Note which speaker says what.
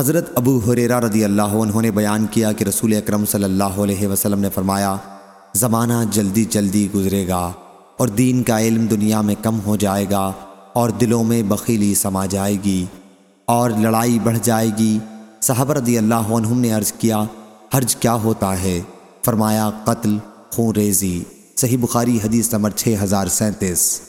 Speaker 1: حضرت ابو حریرہ رضی اللہ عنہ نے بیان کیا کہ رسول اکرم صلی اللہ علیہ وسلم نے فرمایا، زمانہ جلدی جلدی گزرے گا اور دین کا علم دنیا میں کم ہو جائے گا اور دلوں میں بخیلی سما جائے گی اور لڑائی بڑھ جائے گی۔ صحابہ رضی اللہ عنہم نے عرض کیا، حرج کیا ہوتا ہے؟ فرمایا، قتل خون ریزی صحیح بخاری حدیث نمبر 6037